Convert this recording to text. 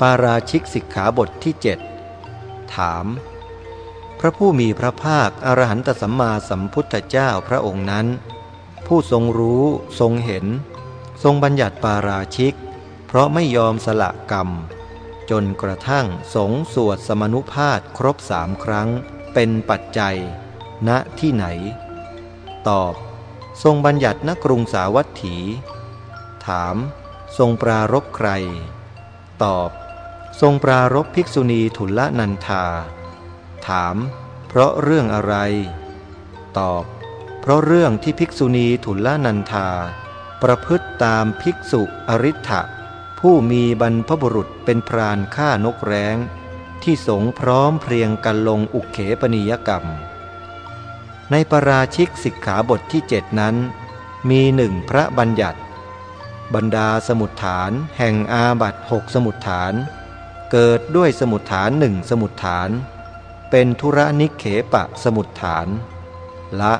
ปาราชิกสิกขาบทที่เจ็ดถาม พระผู้มีพระภาคอรหันตสัมมาสัมพุทธเจ้าพระองค์นั้น ผู้ทรงรู้ทรงเห็น ทรงบัญญัติปาราชิก เพราะไม่ยอมสละกรรม จนกระทั่งสงสวดสมนุภาพครบสามครั้ง เป็นปัจจัย ณที่ไหน ตอบ ทรงบัญญัติณกรุงสาวัตถี ถาม ทรงปรารบใคร ตอบ ทรงปรารบภิกษุณีทุลนันธา ถาม เพราะเรื่องอะไร ตอบ เพราะเรื่องที่ภิกษุณีทุลนันธา ประพฤติตามภิกษุอริ t ะผู้มีบรรพบุรุษเป็นพรานฆ่านกแร้ง ที่สงพร้อมเพรียงกันลงอุกเขปนิยกรรม ในปราชิกสิกขาบทที่เจ็ดนั้น มีหนึ่งพระบัญญัติ บรรดาสมุดฐานแห่งอาบัตหกสมุดฐาน เกิดด้วยสมุดฐานหนึ่งสมุดฐาน เป็นธุระนิเขปะสมุดฐาน ละ